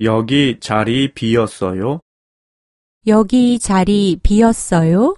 여기 자리 비었어요? 여기 자리 비었어요?